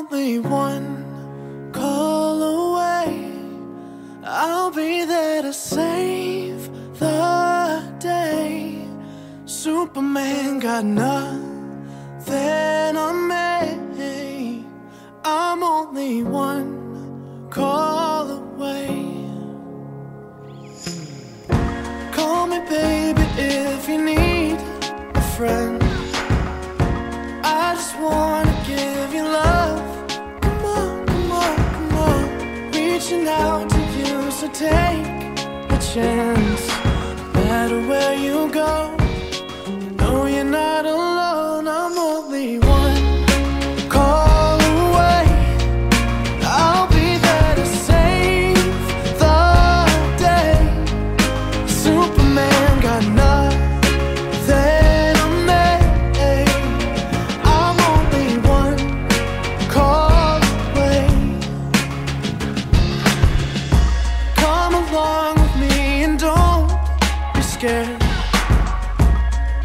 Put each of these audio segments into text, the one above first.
only one call away. I'll be there to save the day. Superman got nothing on me. I'm only one call Out to you, so take a chance. No matter where you go, you know you're not scared.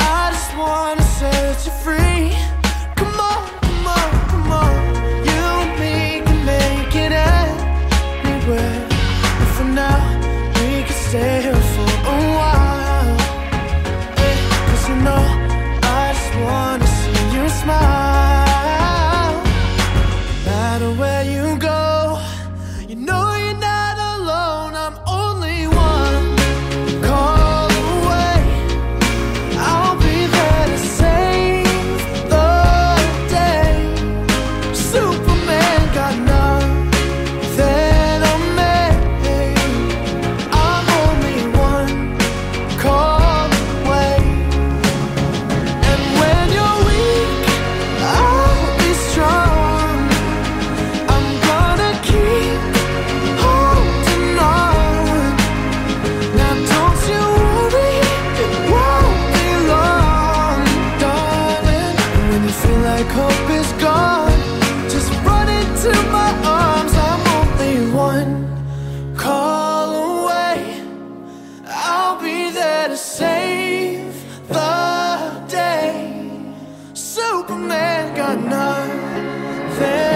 I just wanna set you free. feel like hope is gone. Just run into my arms, I'm only one call away. I'll be there to save the day. Superman got nothing.